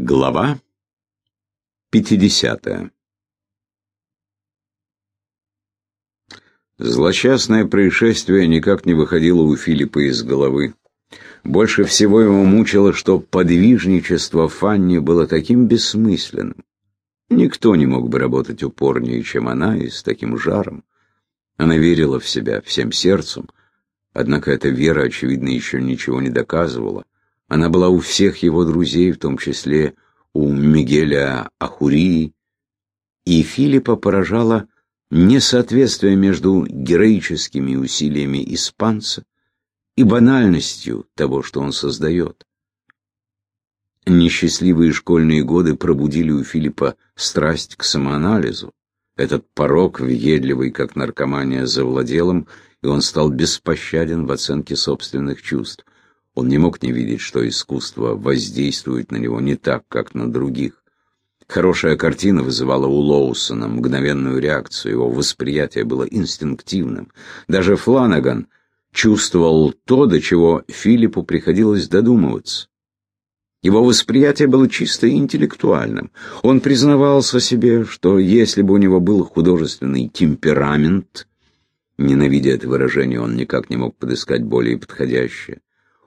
Глава 50 Злосчастное происшествие никак не выходило у Филиппа из головы. Больше всего его мучило, что подвижничество Фанни было таким бессмысленным. Никто не мог бы работать упорнее, чем она, и с таким жаром. Она верила в себя всем сердцем, однако эта вера, очевидно, еще ничего не доказывала. Она была у всех его друзей, в том числе у Мигеля Ахурии, и Филиппа поражало несоответствие между героическими усилиями испанца и банальностью того, что он создает. Несчастливые школьные годы пробудили у Филиппа страсть к самоанализу. Этот порог, въедливый, как наркомания, завладел им, и он стал беспощаден в оценке собственных чувств. Он не мог не видеть, что искусство воздействует на него не так, как на других. Хорошая картина вызывала у Лоусона мгновенную реакцию, его восприятие было инстинктивным. Даже Фланаган чувствовал то, до чего Филиппу приходилось додумываться. Его восприятие было чисто интеллектуальным. Он признавался себе, что если бы у него был художественный темперамент, ненавидя это выражение, он никак не мог подыскать более подходящее,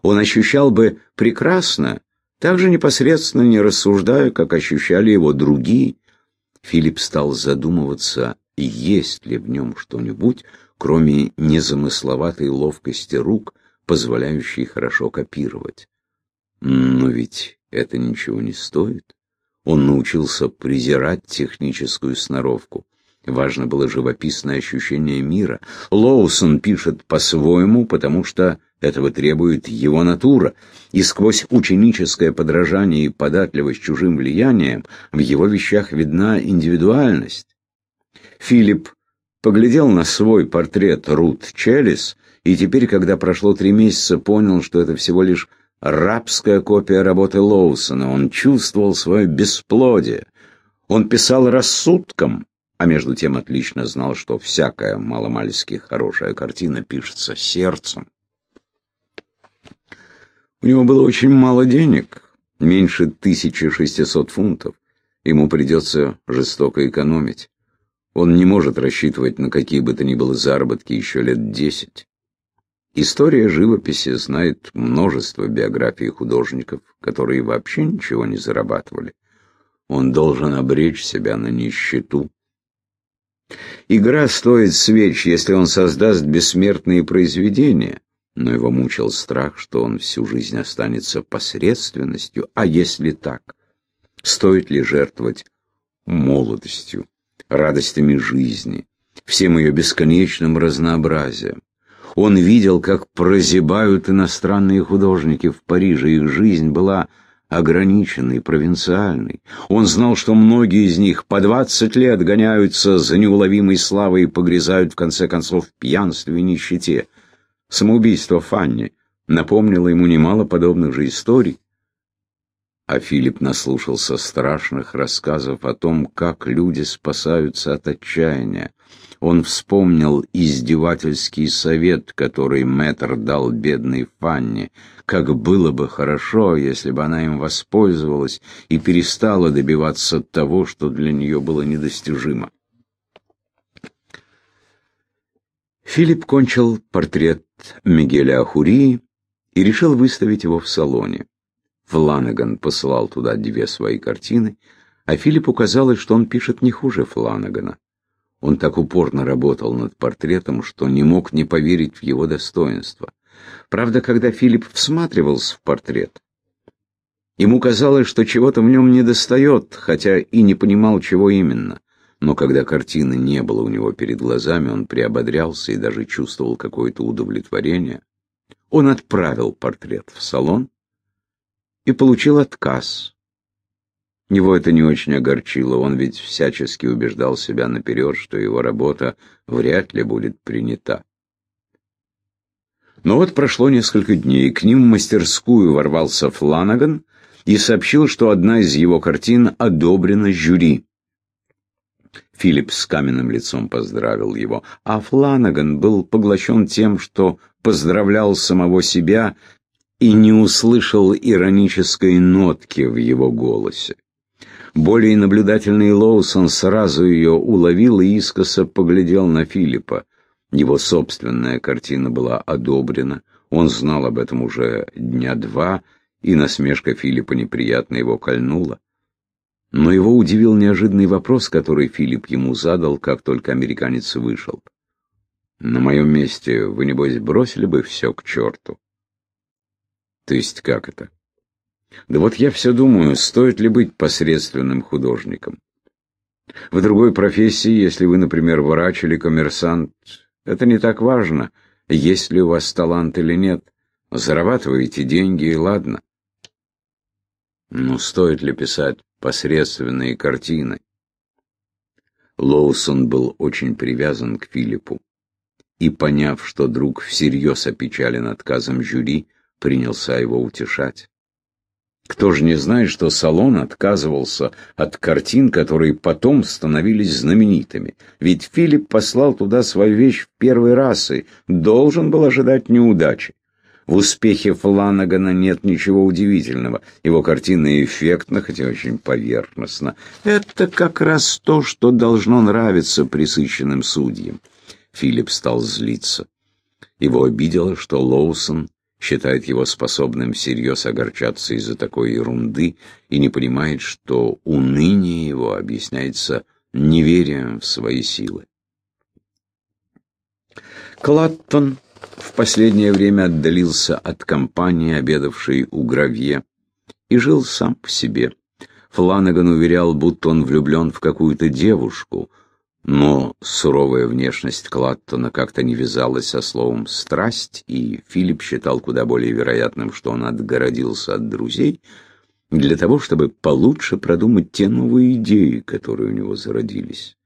он ощущал бы прекрасно, так же непосредственно не рассуждая, как ощущали его другие. Филипп стал задумываться, есть ли в нем что-нибудь, кроме незамысловатой ловкости рук, позволяющей хорошо копировать. Но ведь это ничего не стоит. Он научился презирать техническую сноровку. Важно было живописное ощущение мира. Лоусон пишет по-своему, потому что этого требует его натура, и сквозь ученическое подражание и податливость чужим влиянием в его вещах видна индивидуальность. Филипп поглядел на свой портрет Рут Челлис, и теперь, когда прошло три месяца, понял, что это всего лишь рабская копия работы Лоусона. Он чувствовал свое бесплодие. Он писал рассудком, а между тем отлично знал, что всякая маломальски хорошая картина пишется сердцем. У него было очень мало денег, меньше 1600 фунтов. Ему придется жестоко экономить. Он не может рассчитывать на какие бы то ни было заработки еще лет десять. История живописи знает множество биографий художников, которые вообще ничего не зарабатывали. Он должен обречь себя на нищету. Игра стоит свеч, если он создаст бессмертные произведения, но его мучил страх, что он всю жизнь останется посредственностью, а если так, стоит ли жертвовать молодостью, радостями жизни, всем ее бесконечным разнообразием? Он видел, как прозябают иностранные художники в Париже, их жизнь была ограниченный, провинциальный. Он знал, что многие из них по двадцать лет гоняются за неуловимой славой и погрязают в конце концов в пьянстве и нищете. Самоубийство Фанни напомнило ему немало подобных же историй. А Филипп наслушался страшных рассказов о том, как люди спасаются от отчаяния. Он вспомнил издевательский совет, который мэтр дал бедной Фанне, как было бы хорошо, если бы она им воспользовалась и перестала добиваться того, что для нее было недостижимо. Филипп кончил портрет Мигеля Ахурии и решил выставить его в салоне. Фланаган посылал туда две свои картины, а Филиппу казалось, что он пишет не хуже Фланагана. Он так упорно работал над портретом, что не мог не поверить в его достоинство. Правда, когда Филипп всматривался в портрет, ему казалось, что чего-то в нем недостает, хотя и не понимал, чего именно. Но когда картины не было у него перед глазами, он приободрялся и даже чувствовал какое-то удовлетворение. Он отправил портрет в салон и получил отказ. Его это не очень огорчило, он ведь всячески убеждал себя наперед, что его работа вряд ли будет принята. Но вот прошло несколько дней, к ним в мастерскую ворвался Фланаган и сообщил, что одна из его картин одобрена жюри. Филипп с каменным лицом поздравил его, а Фланаган был поглощен тем, что поздравлял самого себя и не услышал иронической нотки в его голосе. Более наблюдательный Лоусон сразу ее уловил и искоса поглядел на Филиппа. Его собственная картина была одобрена, он знал об этом уже дня два, и насмешка Филиппа неприятно его кольнула. Но его удивил неожиданный вопрос, который Филипп ему задал, как только американец вышел. «На моем месте вы, небось, бросили бы все к черту?» «То есть как это?» «Да вот я все думаю, стоит ли быть посредственным художником. В другой профессии, если вы, например, врач или коммерсант, это не так важно, есть ли у вас талант или нет. Зарабатываете деньги, и ладно. Но стоит ли писать посредственные картины? Лоусон был очень привязан к Филиппу и, поняв, что друг всерьез опечален отказом жюри, принялся его утешать. Кто же не знает, что салон отказывался от картин, которые потом становились знаменитыми? Ведь Филипп послал туда свою вещь в первый раз и должен был ожидать неудачи. В успехе Фланагана нет ничего удивительного. Его картина эффектна, хотя очень поверхностно. Это как раз то, что должно нравиться присыщенным судьям. Филипп стал злиться. Его обидело, что Лоусон считает его способным всерьез огорчаться из-за такой ерунды и не понимает, что уныние его объясняется неверием в свои силы. Клаттон в последнее время отдалился от компании, обедавшей у Гравье, и жил сам по себе. Фланаган уверял, будто он влюблен в какую-то девушку, но суровая внешность Клаттона как-то не вязалась со словом «страсть», и Филипп считал куда более вероятным, что он отгородился от друзей для того, чтобы получше продумать те новые идеи, которые у него зародились.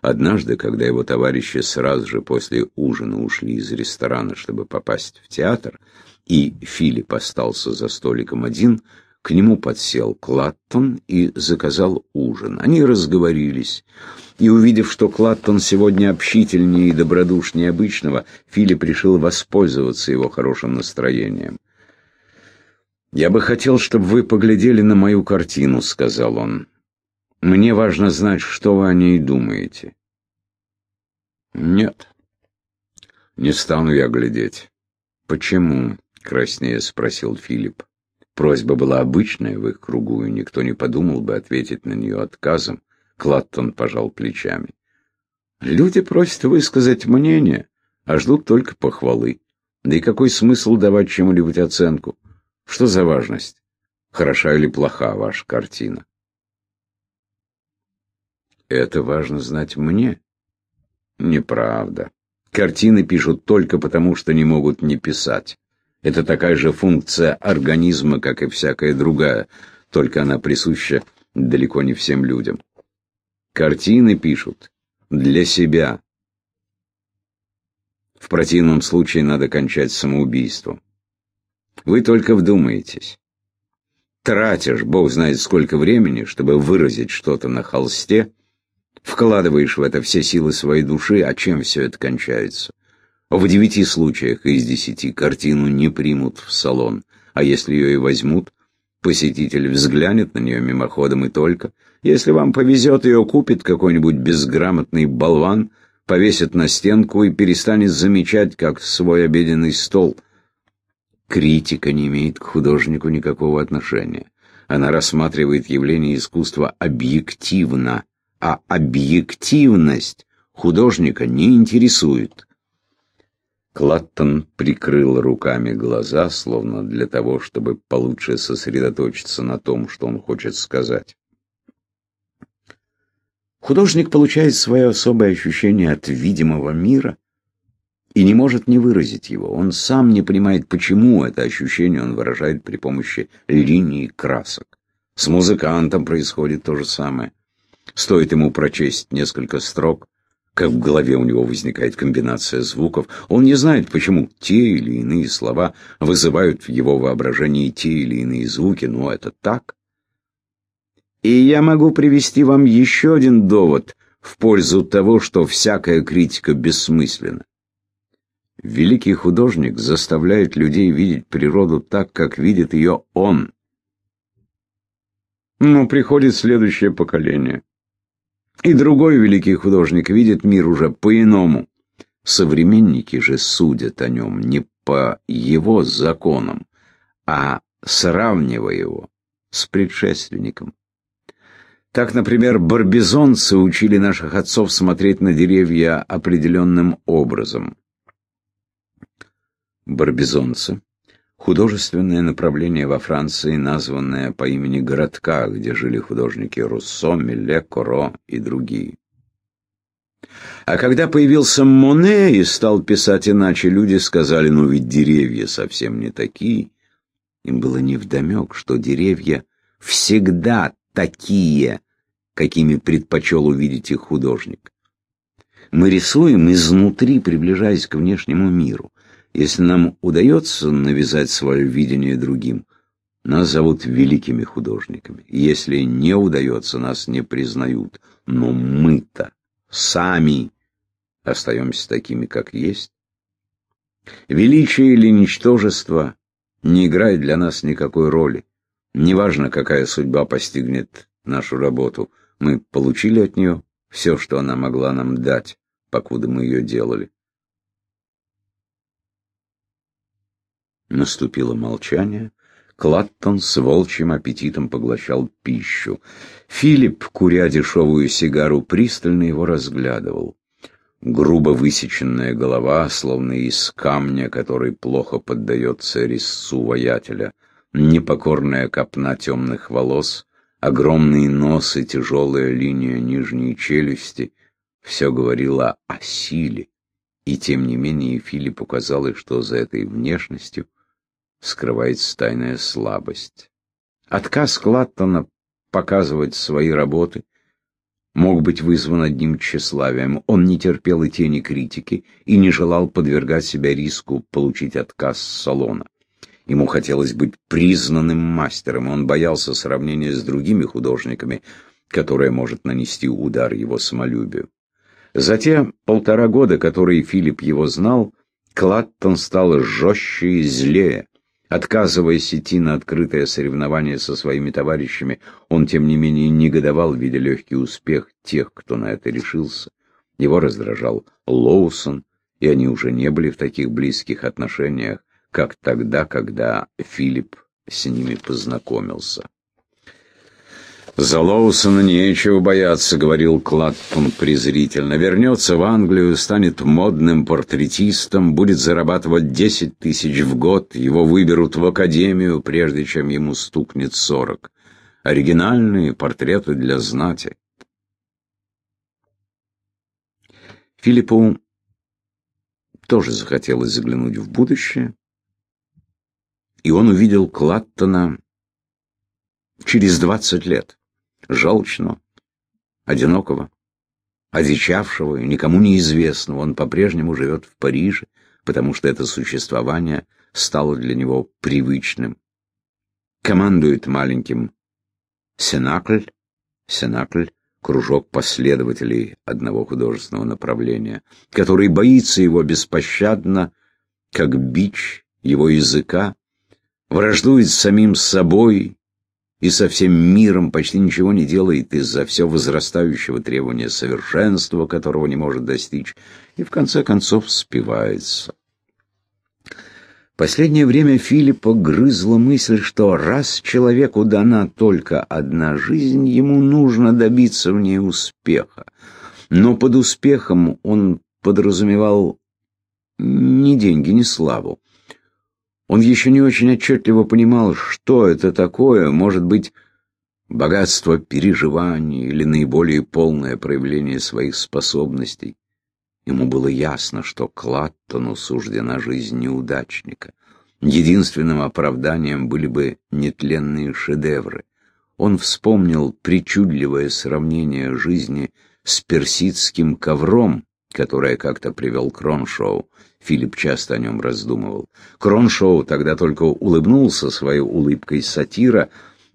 Однажды, когда его товарищи сразу же после ужина ушли из ресторана, чтобы попасть в театр, и Филипп остался за столиком один, к нему подсел Клаттон и заказал ужин. Они разговорились, и, увидев, что Клаттон сегодня общительнее и добродушнее обычного, Филипп решил воспользоваться его хорошим настроением. «Я бы хотел, чтобы вы поглядели на мою картину», — сказал он. «Мне важно знать, что вы о ней думаете». «Нет, не стану я глядеть». «Почему?» — краснее спросил Филипп. Просьба была обычная в их кругу, и никто не подумал бы ответить на нее отказом. Клаттон пожал плечами. Люди просят высказать мнение, а ждут только похвалы. Да и какой смысл давать чему-нибудь оценку? Что за важность? Хороша или плоха ваша картина? Это важно знать мне. Неправда. Картины пишут только потому, что не могут не писать. Это такая же функция организма, как и всякая другая, только она присуща далеко не всем людям. Картины пишут для себя. В противном случае надо кончать самоубийством. Вы только вдумаетесь. Тратишь, бог знает сколько времени, чтобы выразить что-то на холсте, вкладываешь в это все силы своей души, а чем все это кончается? В девяти случаях из десяти картину не примут в салон, а если ее и возьмут, посетитель взглянет на нее мимоходом и только. Если вам повезет, ее купит какой-нибудь безграмотный болван, повесит на стенку и перестанет замечать, как свой обеденный стол. Критика не имеет к художнику никакого отношения. Она рассматривает явление искусства объективно, а объективность художника не интересует. Клаттон прикрыл руками глаза, словно для того, чтобы получше сосредоточиться на том, что он хочет сказать. Художник получает свое особое ощущение от видимого мира и не может не выразить его. Он сам не понимает, почему это ощущение он выражает при помощи линий красок. С музыкантом происходит то же самое. Стоит ему прочесть несколько строк, как в голове у него возникает комбинация звуков. Он не знает, почему те или иные слова вызывают в его воображении те или иные звуки, но это так. И я могу привести вам еще один довод в пользу того, что всякая критика бессмысленна. Великий художник заставляет людей видеть природу так, как видит ее он. Но приходит следующее поколение. И другой великий художник видит мир уже по-иному. Современники же судят о нем не по его законам, а сравнивая его с предшественником. Так, например, барбизонцы учили наших отцов смотреть на деревья определенным образом. Барбизонцы – художественное направление во Франции, названное по имени городка, где жили художники Руссо, Милле, Коро и другие. А когда появился Моне и стал писать иначе, люди сказали, ну ведь деревья совсем не такие. Им было невдомек, что деревья всегда такие, какими предпочел увидеть их художник. Мы рисуем изнутри, приближаясь к внешнему миру. Если нам удается навязать свое видение другим, нас зовут великими художниками. Если не удается, нас не признают. Но мы-то сами остаемся такими, как есть. Величие или ничтожество не играет для нас никакой роли. Неважно, какая судьба постигнет нашу работу, мы получили от нее все, что она могла нам дать, покуда мы ее делали. Наступило молчание. Клаттон с волчьим аппетитом поглощал пищу. Филипп, куря дешевую сигару, пристально его разглядывал. Грубо высеченная голова, словно из камня, который плохо поддается резцу воятеля, непокорная копна темных волос, огромный нос и тяжелая линия нижней челюсти — все говорило о силе. И тем не менее Филиппу казалось, что за этой внешностью скрывается тайная слабость. Отказ Клаттона показывать свои работы мог быть вызван одним тщеславием. Он не терпел и тени критики и не желал подвергать себя риску получить отказ с салона. Ему хотелось быть признанным мастером, он боялся сравнения с другими художниками, которое может нанести удар его самолюбию. За те полтора года, которые Филипп его знал, Клаттон стал жестче и злее. Отказываясь идти на открытое соревнование со своими товарищами, он, тем не менее, негодовал, видя легкий успех тех, кто на это решился. Его раздражал Лоусон, и они уже не были в таких близких отношениях, как тогда, когда Филипп с ними познакомился. «За Лоусона нечего бояться», — говорил Клаттон презрительно. «Вернется в Англию, станет модным портретистом, будет зарабатывать десять тысяч в год, его выберут в академию, прежде чем ему стукнет сорок. Оригинальные портреты для знати». Филиппу тоже захотелось заглянуть в будущее, и он увидел Клаттона через двадцать лет желчного, одинокого, одичавшего и никому неизвестного. Он по-прежнему живет в Париже, потому что это существование стало для него привычным. Командует маленьким Сенакль, Сенакль — кружок последователей одного художественного направления, который боится его беспощадно, как бич его языка, враждует с самим собой и со всем миром почти ничего не делает из-за все возрастающего требования совершенства, которого не может достичь, и в конце концов спивается. Последнее время Филиппа грызла мысль, что раз человеку дана только одна жизнь, ему нужно добиться в ней успеха. Но под успехом он подразумевал не деньги, не славу, он еще не очень отчетливо понимал, что это такое, может быть, богатство переживаний или наиболее полное проявление своих способностей. Ему было ясно, что Клаттону суждена жизнь неудачника. Единственным оправданием были бы нетленные шедевры. Он вспомнил причудливое сравнение жизни с персидским ковром, которое как-то привел Кроншоу. Филипп часто о нем раздумывал. Кроншоу тогда только улыбнулся своей улыбкой сатира,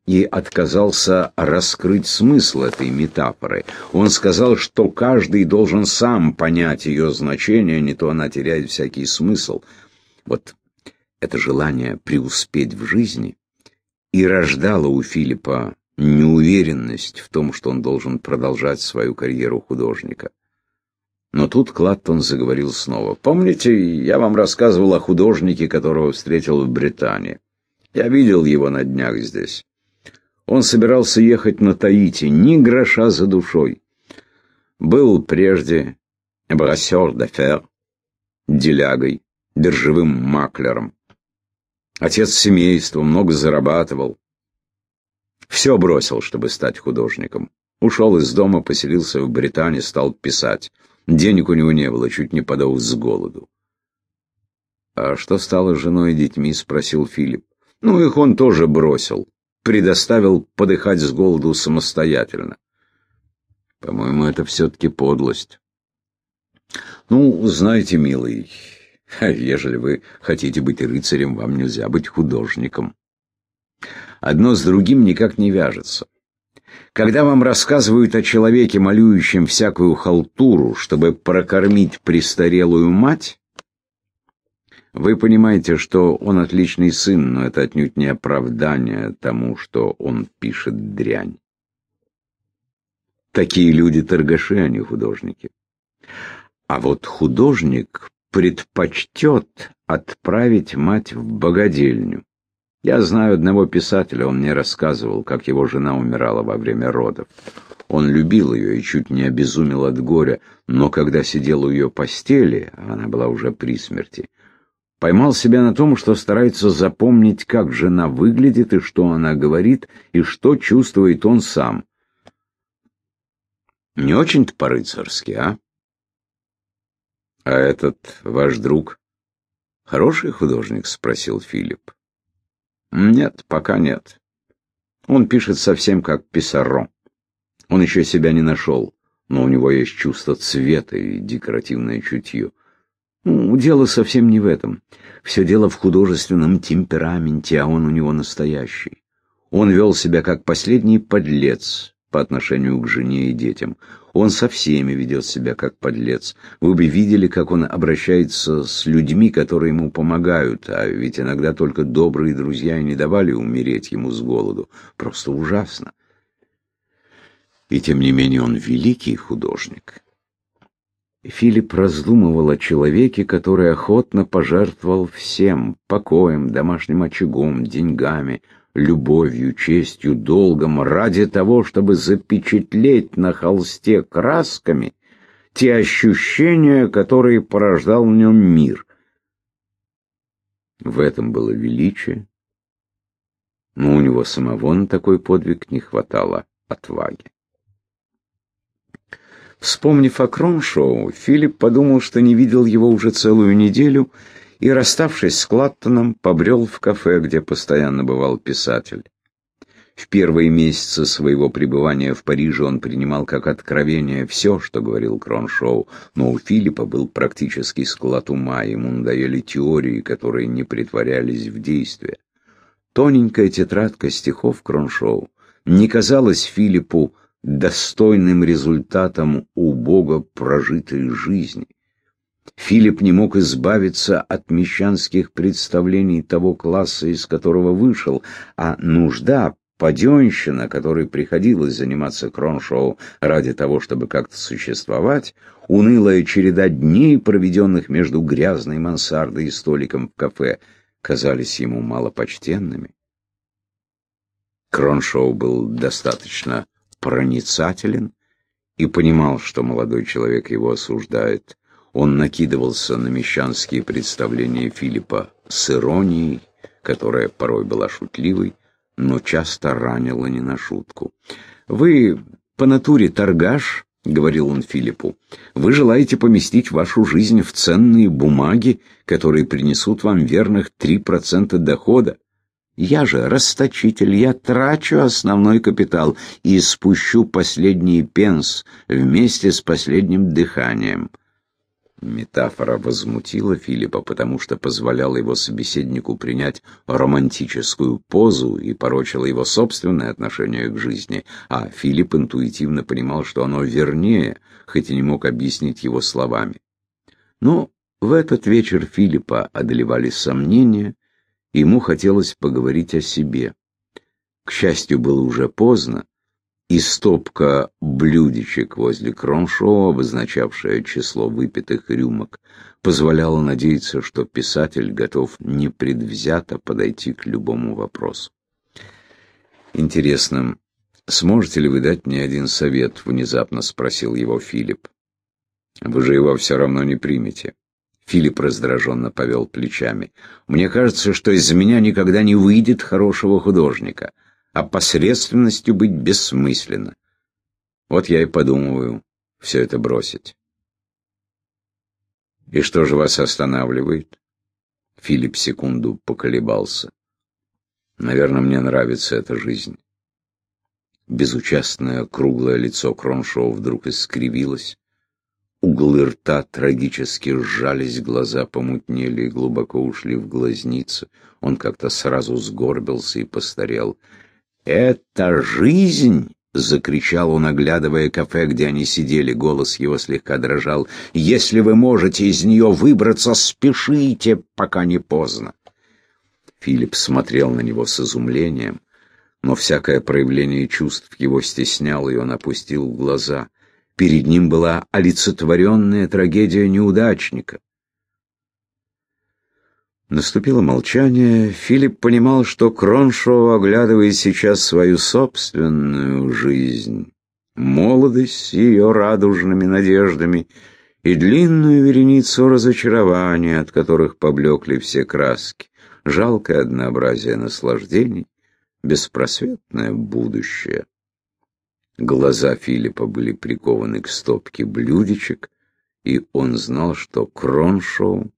и отказался раскрыть смысл этой метафоры. Он сказал, что каждый должен сам понять ее значение, не то она теряет всякий смысл. Вот это желание преуспеть в жизни и рождало у Филиппа неуверенность в том, что он должен продолжать свою карьеру художника. Но тут Клаттон заговорил снова. «Помните, я вам рассказывал о художнике, которого встретил в Британии? Я видел его на днях здесь. Он собирался ехать на Таити, ни гроша за душой. Был прежде брассер де фер, делягой, биржевым маклером. Отец семейства, много зарабатывал. Все бросил, чтобы стать художником. Ушел из дома, поселился в Британии, стал писать. Денег у него не было, чуть не подох с голоду. «А что стало с женой и детьми?» — спросил Филипп. «Ну, их он тоже бросил. Предоставил подыхать с голоду самостоятельно. По-моему, это все-таки подлость». «Ну, знаете, милый, ежели вы хотите быть рыцарем, вам нельзя быть художником. Одно с другим никак не вяжется. Когда вам рассказывают о человеке, молюющем всякую халтуру, чтобы прокормить престарелую мать, вы понимаете, что он отличный сын, но это отнюдь не оправдание тому, что он пишет дрянь. Такие люди торгаши, а не художники. А вот художник предпочтет отправить мать в богадельню. Я знаю одного писателя, он мне рассказывал, как его жена умирала во время родов. Он любил ее и чуть не обезумел от горя, но когда сидел у ее постели, она была уже при смерти, поймал себя на том, что старается запомнить, как жена выглядит и что она говорит, и что чувствует он сам. Не очень-то по-рыцарски, а? А этот ваш друг хороший художник? спросил Филипп. Нет, пока нет. Он пишет совсем как Писаро. Он еще себя не нашел, но у него есть чувство цвета и декоративное чутье. Ну, дело совсем не в этом. Все дело в художественном темпераменте, а он у него настоящий. Он вел себя как последний подлец по отношению к жене и детям. Он со всеми ведет себя как подлец. Вы бы видели, как он обращается с людьми, которые ему помогают, а ведь иногда только добрые друзья и не давали умереть ему с голоду. Просто ужасно. И тем не менее он великий художник. Филипп раздумывал о человеке, который охотно пожертвовал всем — покоем, домашним очагом, деньгами — любовью, честью, долгом, ради того, чтобы запечатлеть на холсте красками те ощущения, которые порождал в нем мир. В этом было величие, но у него самого на такой подвиг не хватало отваги. Вспомнив о Кроншоу, Филипп подумал, что не видел его уже целую неделю и, расставшись с Клаттоном, побрел в кафе, где постоянно бывал писатель. В первые месяцы своего пребывания в Париже он принимал как откровение все, что говорил Кроншоу, но у Филиппа был практический склад ума, ему надоели теории, которые не притворялись в действие. Тоненькая тетрадка стихов Кроншоу не казалась Филиппу достойным результатом убого прожитой жизни. Филипп не мог избавиться от мещанских представлений того класса, из которого вышел, а нужда, паденщина, которой приходилось заниматься кроншоу ради того, чтобы как-то существовать, унылая череда дней, проведенных между грязной мансардой и столиком в кафе, казались ему малопочтенными. Кроншоу был достаточно проницателен и понимал, что молодой человек его осуждает. Он накидывался на мещанские представления Филиппа с иронией, которая порой была шутливой, но часто ранила не на шутку. «Вы по натуре торгаш», — говорил он Филиппу, — «вы желаете поместить вашу жизнь в ценные бумаги, которые принесут вам верных три процента дохода. Я же расточитель, я трачу основной капитал и спущу последний пенс вместе с последним дыханием». Метафора возмутила Филиппа, потому что позволяла его собеседнику принять романтическую позу и порочила его собственное отношение к жизни, а Филипп интуитивно понимал, что оно вернее, хоть и не мог объяснить его словами. Но в этот вечер Филиппа одолевали сомнения, ему хотелось поговорить о себе. К счастью, было уже поздно, и стопка блюдечек возле кроншоу, обозначавшая число выпитых рюмок, позволяла надеяться, что писатель готов непредвзято подойти к любому вопросу. «Интересно, сможете ли вы дать мне один совет?» — внезапно спросил его Филипп. «Вы же его все равно не примете». Филипп раздраженно повел плечами. «Мне кажется, что из меня никогда не выйдет хорошего художника» а посредственностью быть бессмысленно. Вот я и подумываю все это бросить. И что же вас останавливает? Филипп секунду поколебался. Наверное, мне нравится эта жизнь. Безучастное круглое лицо Кроншоу вдруг искривилось. Углы рта трагически сжались, глаза помутнели и глубоко ушли в глазницы. Он как-то сразу сгорбился и постарел. «Это жизнь!» — закричал он, оглядывая кафе, где они сидели. Голос его слегка дрожал. «Если вы можете из нее выбраться, спешите, пока не поздно!» Филипп смотрел на него с изумлением, но всякое проявление чувств его стесняло, и он опустил глаза. Перед ним была олицетворенная трагедия неудачника. Наступило молчание. Филипп понимал, что Кроншоу оглядывает сейчас свою собственную жизнь, молодость с ее радужными надеждами и длинную вереницу разочарований, от которых поблекли все краски, жалкое однообразие наслаждений, беспросветное будущее. Глаза Филиппа были прикованы к стопке блюдечек, и он знал, что Кроншоу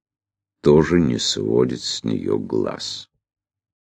тоже не сводит с нее глаз.